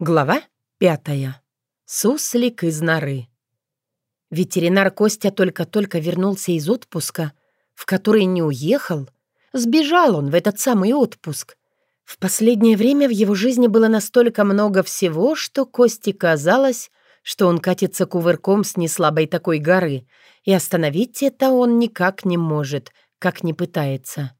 Глава пятая. Суслик из норы. Ветеринар Костя только-только вернулся из отпуска, в который не уехал. Сбежал он в этот самый отпуск. В последнее время в его жизни было настолько много всего, что Косте казалось, что он катится кувырком с неслабой такой горы, и остановить это он никак не может, как не пытается.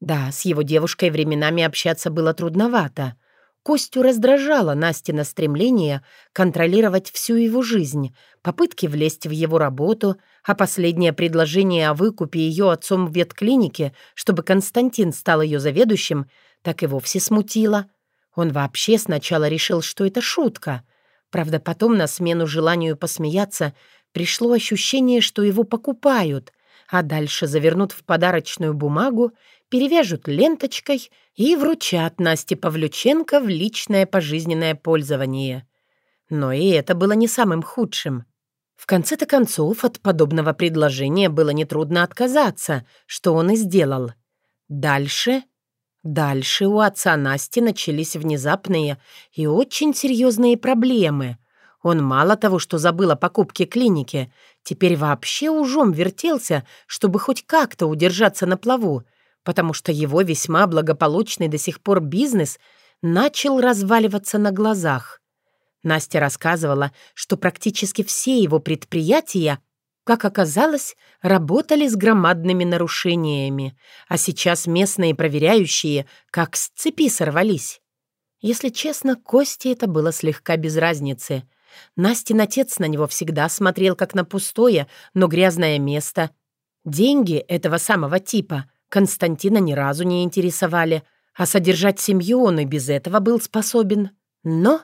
Да, с его девушкой временами общаться было трудновато — Костю раздражало Настина стремление контролировать всю его жизнь, попытки влезть в его работу, а последнее предложение о выкупе ее отцом в ветклинике, чтобы Константин стал ее заведующим, так и вовсе смутило. Он вообще сначала решил, что это шутка. Правда, потом на смену желанию посмеяться пришло ощущение, что его покупают, а дальше завернут в подарочную бумагу перевяжут ленточкой и вручат Насте Павлюченко в личное пожизненное пользование. Но и это было не самым худшим. В конце-то концов, от подобного предложения было нетрудно отказаться, что он и сделал. Дальше... Дальше у отца Насти начались внезапные и очень серьезные проблемы. Он мало того, что забыл о покупке клиники, теперь вообще ужом вертелся, чтобы хоть как-то удержаться на плаву — потому что его весьма благополучный до сих пор бизнес начал разваливаться на глазах. Настя рассказывала, что практически все его предприятия, как оказалось, работали с громадными нарушениями, а сейчас местные проверяющие как с цепи сорвались. Если честно, Косте это было слегка без разницы. Настин отец на него всегда смотрел как на пустое, но грязное место. Деньги этого самого типа — Константина ни разу не интересовали, а содержать семью он и без этого был способен. Но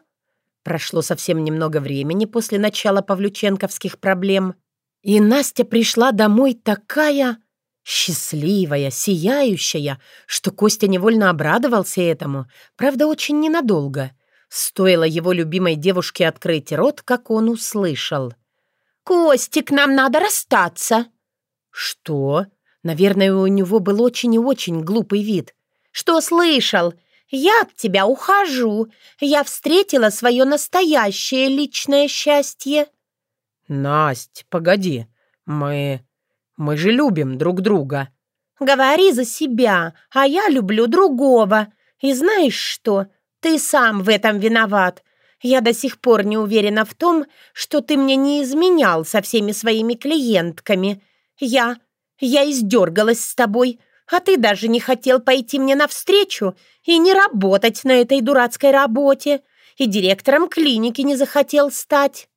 прошло совсем немного времени после начала павлюченковских проблем, и Настя пришла домой такая счастливая, сияющая, что Костя невольно обрадовался этому, правда, очень ненадолго. Стоило его любимой девушке открыть рот, как он услышал. «Костик, нам надо расстаться!» «Что?» Наверное, у него был очень и очень глупый вид. «Что слышал? Я от тебя ухожу. Я встретила свое настоящее личное счастье». «Насть, погоди. Мы... мы же любим друг друга». «Говори за себя, а я люблю другого. И знаешь что? Ты сам в этом виноват. Я до сих пор не уверена в том, что ты мне не изменял со всеми своими клиентками. Я я издергалась с тобой, а ты даже не хотел пойти мне навстречу и не работать на этой дурацкой работе, и директором клиники не захотел стать».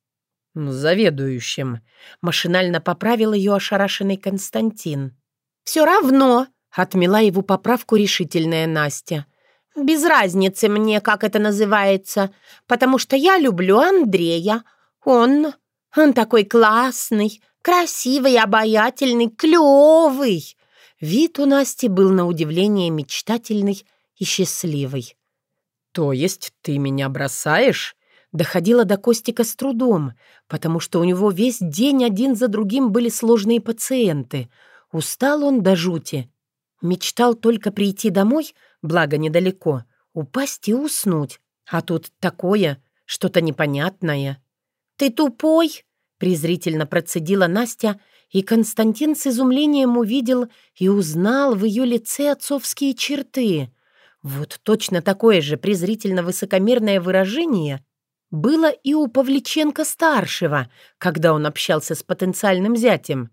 «Заведующим», — машинально поправил ее ошарашенный Константин. «Все равно», — отмела его поправку решительная Настя. «Без разницы мне, как это называется, потому что я люблю Андрея. Он... он такой классный, Красивый, обаятельный, клевый. Вид у Насти был на удивление мечтательный и счастливый. «То есть ты меня бросаешь?» Доходила до Костика с трудом, потому что у него весь день один за другим были сложные пациенты. Устал он до жути. Мечтал только прийти домой, благо недалеко, упасть и уснуть. А тут такое, что-то непонятное. «Ты тупой?» презрительно процедила Настя, и Константин с изумлением увидел и узнал в ее лице отцовские черты. Вот точно такое же презрительно-высокомерное выражение было и у Павличенко-старшего, когда он общался с потенциальным зятем.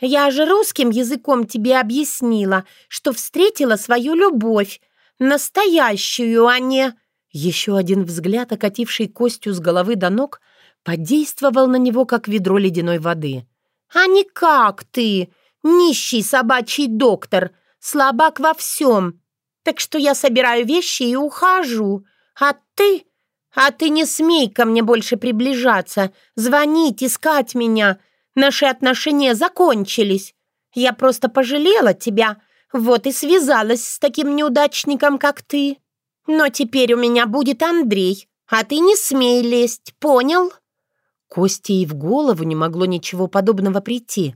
«Я же русским языком тебе объяснила, что встретила свою любовь, настоящую, а не...» Еще один взгляд, окативший Костю с головы до ног, подействовал на него, как ведро ледяной воды. «А не как ты, нищий собачий доктор, слабак во всем. Так что я собираю вещи и ухожу. А ты... А ты не смей ко мне больше приближаться, звонить, искать меня. Наши отношения закончились. Я просто пожалела тебя, вот и связалась с таким неудачником, как ты. Но теперь у меня будет Андрей, а ты не смей лезть, понял?» Кости и в голову не могло ничего подобного прийти.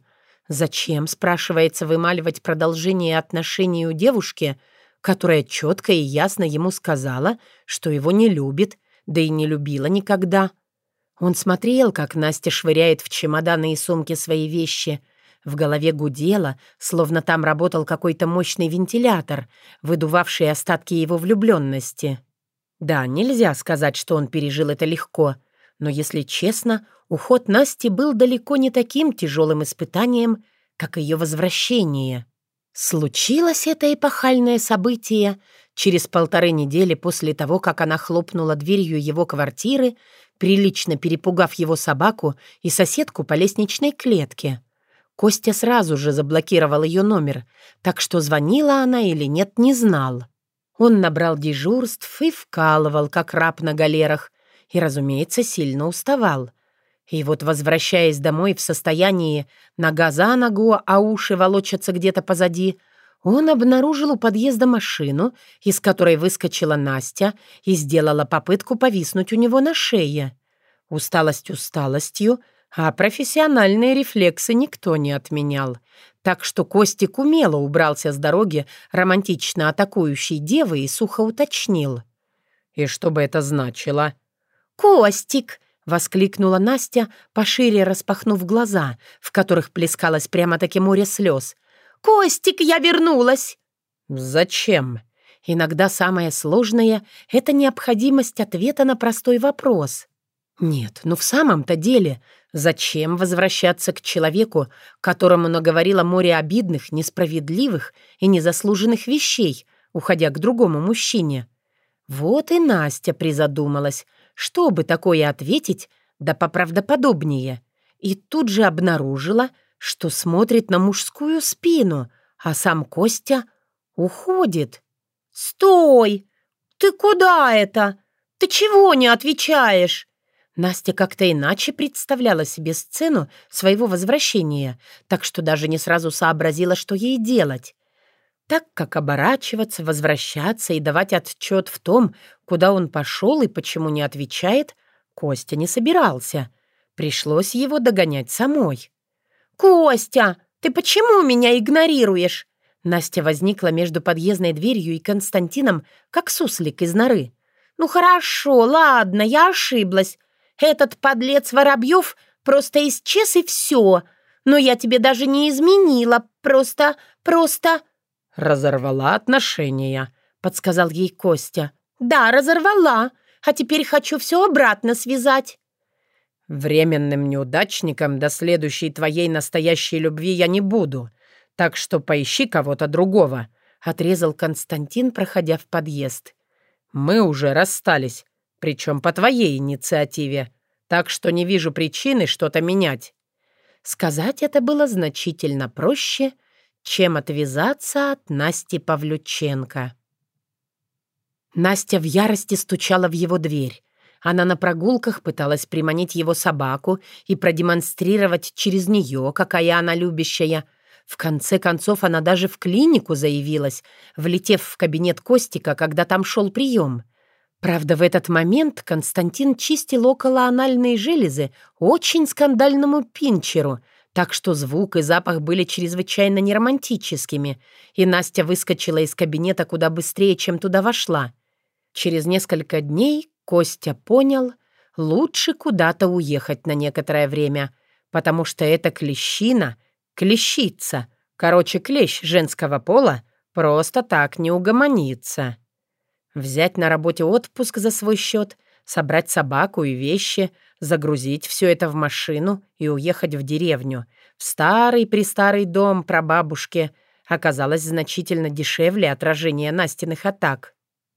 Зачем, спрашивается, вымаливать продолжение отношений у девушки, которая четко и ясно ему сказала, что его не любит, да и не любила никогда. Он смотрел, как Настя швыряет в чемоданы и сумки свои вещи. В голове гудело, словно там работал какой-то мощный вентилятор, выдувавший остатки его влюбленности. Да, нельзя сказать, что он пережил это легко, но, если честно, уход Насти был далеко не таким тяжелым испытанием, как ее возвращение. Случилось это эпохальное событие через полторы недели после того, как она хлопнула дверью его квартиры, прилично перепугав его собаку и соседку по лестничной клетке. Костя сразу же заблокировал ее номер, так что звонила она или нет, не знал. Он набрал дежурств и вкалывал, как раб на галерах, и, разумеется, сильно уставал — и вот, возвращаясь домой в состоянии нога за ногу, а уши волочатся где-то позади, он обнаружил у подъезда машину, из которой выскочила Настя и сделала попытку повиснуть у него на шее. Усталость усталостью, а профессиональные рефлексы никто не отменял. Так что Костик умело убрался с дороги романтично атакующей девы и сухо уточнил. «И что бы это значило?» «Костик!» — воскликнула Настя, пошире распахнув глаза, в которых плескалось прямо-таки море слез. «Костик, я вернулась!» «Зачем?» Иногда самое сложное — это необходимость ответа на простой вопрос. Нет, ну в самом-то деле, зачем возвращаться к человеку, которому наговорила море обидных, несправедливых и незаслуженных вещей, уходя к другому мужчине? Вот и Настя призадумалась, что бы такое ответить, да поправдоподобнее, и тут же обнаружила, что смотрит на мужскую спину, а сам Костя уходит. «Стой! Ты куда это? Ты чего не отвечаешь?» Настя как-то иначе представляла себе сцену своего возвращения, так что даже не сразу сообразила, что ей делать. Так как оборачиваться, возвращаться и давать отчет в том, куда он пошел и почему не отвечает, Костя не собирался. Пришлось его догонять самой. «Костя, ты почему меня игнорируешь?» Настя возникла между подъездной дверью и Константином, как суслик из норы. «Ну хорошо, ладно, я ошиблась. Этот подлец Воробьев просто исчез и все. Но я тебе даже не изменила, просто, просто...» «Разорвала отношения», — подсказал ей Костя. «Да, разорвала, а теперь хочу все обратно связать». «Временным неудачником до следующей твоей настоящей любви я не буду, так что поищи кого-то другого», — отрезал Константин, проходя в подъезд. «Мы уже расстались, причем по твоей инициативе, так что не вижу причины что-то менять». Сказать это было значительно проще — чем отвязаться от Насти Павлюченко. Настя в ярости стучала в его дверь. Она на прогулках пыталась приманить его собаку и продемонстрировать через нее, какая она любящая. В конце концов, она даже в клинику заявилась, влетев в кабинет Костика, когда там шел прием. Правда, в этот момент Константин чистил около железы очень скандальному пинчеру — так что звук и запах были чрезвычайно неромантическими, и Настя выскочила из кабинета куда быстрее, чем туда вошла. Через несколько дней Костя понял, лучше куда-то уехать на некоторое время, потому что эта клещина, клещица, короче, клещ женского пола, просто так не угомонится. Взять на работе отпуск за свой счет, собрать собаку и вещи — загрузить все это в машину и уехать в деревню, в старый-престарый дом прабабушки, оказалось значительно дешевле отражения Настиных атак.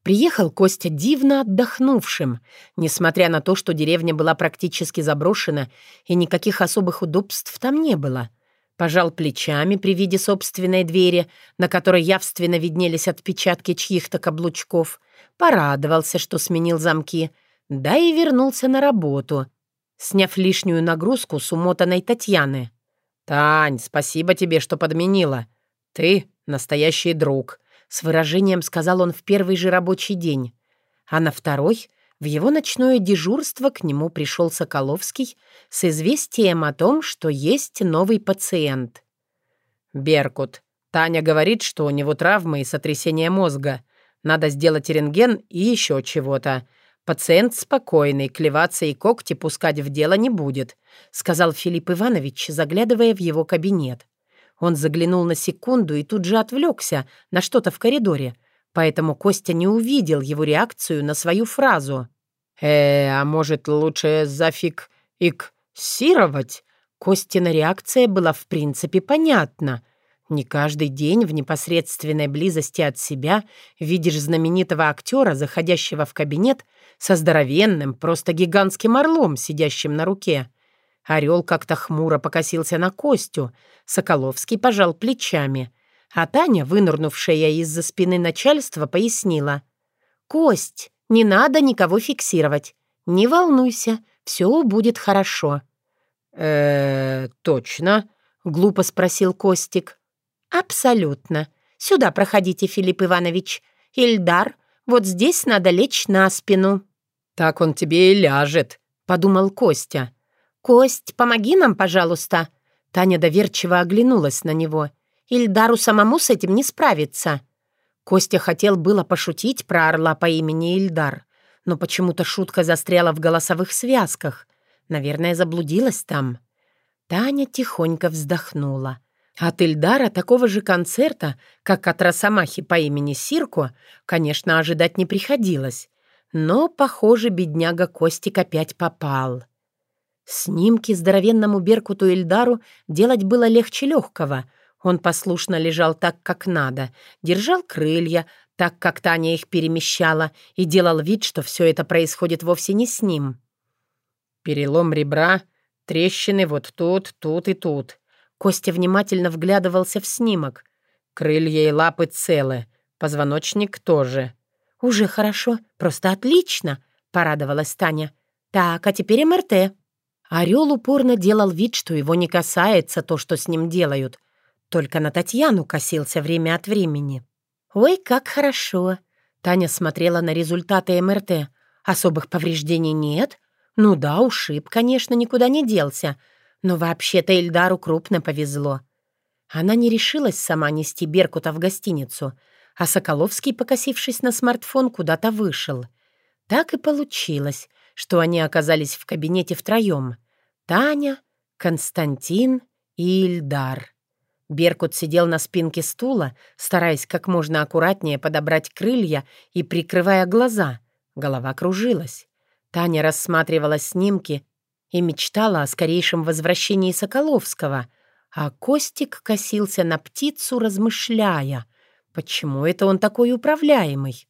Приехал Костя дивно отдохнувшим, несмотря на то, что деревня была практически заброшена и никаких особых удобств там не было. Пожал плечами при виде собственной двери, на которой явственно виднелись отпечатки чьих-то каблучков, порадовался, что сменил замки, да и вернулся на работу, сняв лишнюю нагрузку с умотанной Татьяны. «Тань, спасибо тебе, что подменила. Ты настоящий друг», — с выражением сказал он в первый же рабочий день. А на второй в его ночное дежурство к нему пришел Соколовский с известием о том, что есть новый пациент. «Беркут. Таня говорит, что у него травмы и сотрясение мозга. Надо сделать рентген и еще чего-то. Пациент спокойный, клеваться и когти пускать в дело не будет», сказал Филипп Иванович, заглядывая в его кабинет. Он заглянул на секунду и тут же отвлекся на что-то в коридоре, поэтому Костя не увидел его реакцию на свою фразу. «Э, а может, лучше зафик иксировать?» Костина реакция была в принципе понятна. Не каждый день в непосредственной близости от себя видишь знаменитого актера, заходящего в кабинет со здоровенным, просто гигантским орлом, сидящим на руке. Орел как-то хмуро покосился на Костю, Соколовский пожал плечами, а Таня, вынырнувшая из-за спины начальства, пояснила. «Кость, не надо никого фиксировать. Не волнуйся, все будет хорошо». «Э-э, точно?» — глупо спросил Костик. «Абсолютно. Сюда проходите, Филипп Иванович. Ильдар, вот здесь надо лечь на спину». «Так он тебе и ляжет», — подумал Костя. «Кость, помоги нам, пожалуйста». Таня доверчиво оглянулась на него. «Ильдару самому с этим не справиться». Костя хотел было пошутить про орла по имени Ильдар, но почему-то шутка застряла в голосовых связках. Наверное, заблудилась там. Таня тихонько вздохнула. От Ильдара такого же концерта, как от Росомахи по имени Сирко, конечно, ожидать не приходилось. Но, похоже, бедняга Костик опять попал. Снимки здоровенному Беркуту Ильдару делать было легче легкого. Он послушно лежал так, как надо, держал крылья, так, как Таня их перемещала, и делал вид, что все это происходит вовсе не с ним. Перелом ребра, трещины вот тут, тут и тут. Костя внимательно вглядывался в снимок. Крылья и лапы целы, позвоночник тоже. «Уже хорошо, просто отлично», — порадовалась Таня. «Так, а теперь МРТ». Орел упорно делал вид, что его не касается то, что с ним делают. Только на Татьяну косился время от времени. «Ой, как хорошо!» Таня смотрела на результаты МРТ. «Особых повреждений нет? Ну да, ушиб, конечно, никуда не делся. Но вообще-то Эльдару крупно повезло. Она не решилась сама нести Беркута в гостиницу, а Соколовский, покосившись на смартфон, куда-то вышел. Так и получилось, что они оказались в кабинете втроем. Таня, Константин и Ильдар. Беркут сидел на спинке стула, стараясь как можно аккуратнее подобрать крылья и прикрывая глаза. Голова кружилась. Таня рассматривала снимки и мечтала о скорейшем возвращении Соколовского, а Костик косился на птицу, размышляя, почему это он такой управляемый.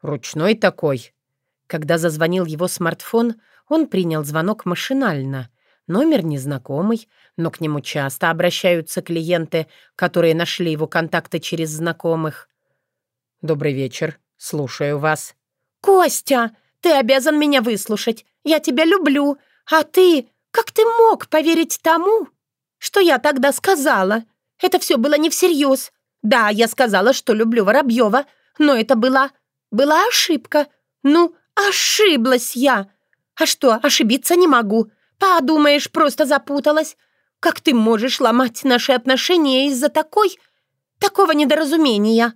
«Ручной такой». Когда зазвонил его смартфон, он принял звонок машинально. Номер незнакомый, но к нему часто обращаются клиенты, которые нашли его контакты через знакомых. «Добрый вечер. Слушаю вас». «Костя, ты обязан меня выслушать. Я тебя люблю. А ты... Как ты мог поверить тому, что я тогда сказала? Это все было не всерьез. Да, я сказала, что люблю Воробьева, но это была... была ошибка. Ну, ошиблась я. А что, ошибиться не могу. Подумаешь, просто запуталась. Как ты можешь ломать наши отношения из-за такой... такого недоразумения?»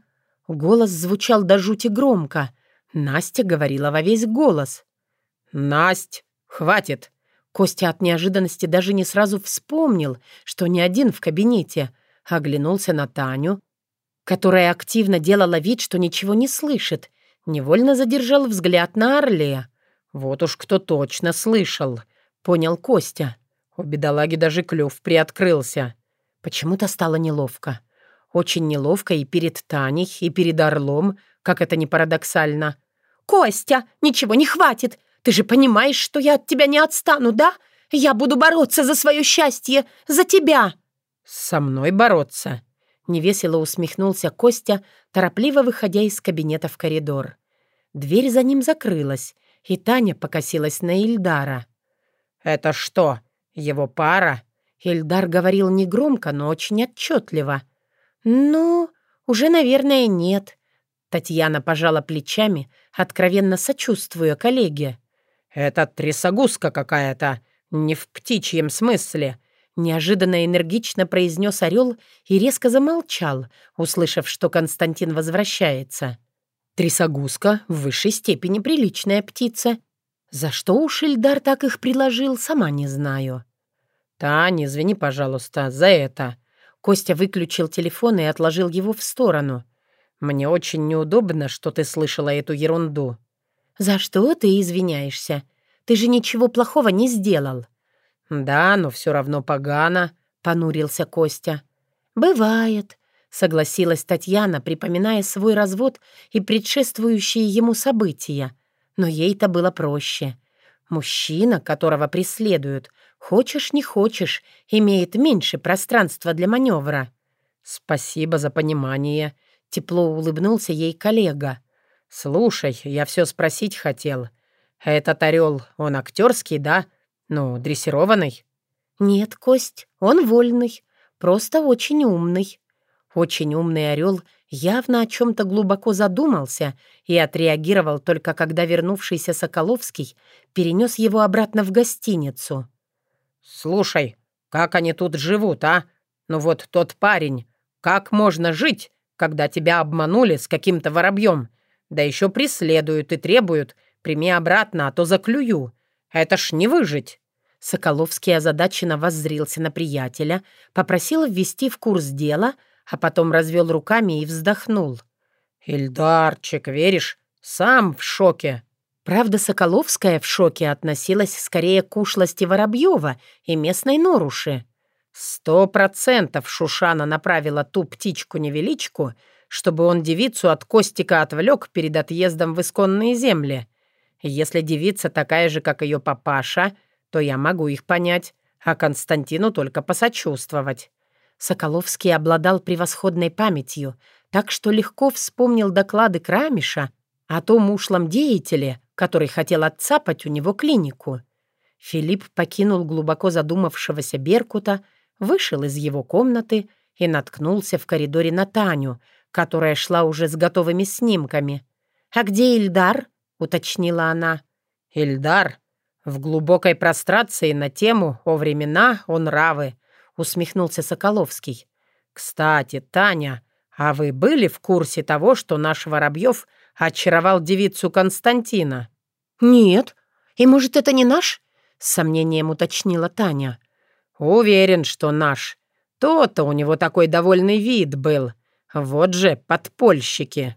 Голос звучал до жути громко. Настя говорила во весь голос. «Насть, хватит!» Костя от неожиданности даже не сразу вспомнил, что не один в кабинете. Оглянулся на Таню, которая активно делала вид, что ничего не слышит. Невольно задержал взгляд на Орле. «Вот уж кто точно слышал», — понял Костя. У бедолаги даже клюв приоткрылся. Почему-то стало неловко. Очень неловко и перед Таней, и перед Орлом, как это ни парадоксально. «Костя, ничего не хватит! Ты же понимаешь, что я от тебя не отстану, да? Я буду бороться за свое счастье, за тебя!» «Со мной бороться?» Невесело усмехнулся Костя, торопливо выходя из кабинета в коридор. Дверь за ним закрылась, и Таня покосилась на Ильдара. «Это что, его пара?» Ильдар говорил негромко, но очень отчетливо. «Ну, уже, наверное, нет». Татьяна пожала плечами, откровенно сочувствуя коллеге. «Это трясогузка какая-то, не в птичьем смысле», неожиданно энергично произнес орел и резко замолчал, услышав, что Константин возвращается. Трясогузка в высшей степени приличная птица. За что уж Ильдар так их приложил, сама не знаю. «Тань, извини, пожалуйста, за это». Костя выключил телефон и отложил его в сторону. «Мне очень неудобно, что ты слышала эту ерунду». «За что ты извиняешься? Ты же ничего плохого не сделал». «Да, но все равно погано», — понурился Костя. «Бывает», — согласилась Татьяна, припоминая свой развод и предшествующие ему события. Но ей-то было проще. Мужчина, которого преследуют, хочешь не хочешь, имеет меньше пространства для маневра. «Спасибо за понимание», — тепло улыбнулся ей коллега. «Слушай, я все спросить хотел. Этот орел, он актерский, да? Ну, дрессированный?» «Нет, Кость, он вольный, просто очень умный». Очень умный орел явно о чем-то глубоко задумался и отреагировал только когда вернувшийся Соколовский перенес его обратно в гостиницу. «Слушай, как они тут живут, а? Ну вот тот парень, как можно жить, когда тебя обманули с каким-то воробьем? Да еще преследуют и требуют, прими обратно, а то заклюю. Это ж не выжить». Соколовский озадаченно воззрился на приятеля, попросил ввести в курс дела, а потом развел руками и вздохнул. «Ильдарчик, веришь? Сам в шоке». Правда, Соколовская в шоке относилась скорее к ушлости Воробьева и местной Норуши. Сто процентов Шушана направила ту птичку-невеличку, чтобы он девицу от Костика отвлек перед отъездом в исконные земли. Если девица такая же, как ее папаша, то я могу их понять, а Константину только посочувствовать. Соколовский обладал превосходной памятью, так что легко вспомнил доклады Крамиша о том ушлом деятеле, который хотел отцапать у него клинику. Филипп покинул глубоко задумавшегося Беркута, вышел из его комнаты и наткнулся в коридоре на Таню, которая шла уже с готовыми снимками. «А где Ильдар?» — уточнила она. «Ильдар? В глубокой прострации на тему «О времена, о нравы», — усмехнулся Соколовский. «Кстати, Таня, а вы были в курсе того, что наш Воробьев очаровал девицу Константина?» «Нет. И, может, это не наш?» — с сомнением уточнила Таня. «Уверен, что наш. То-то у него такой довольный вид был. Вот же подпольщики».